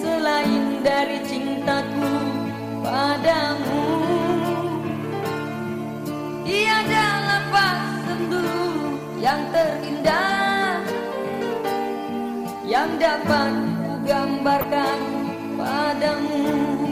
Selain dari cintaku padamu Tiada lepas sendu yang terindah Yang dapat ku gambarkan padamu.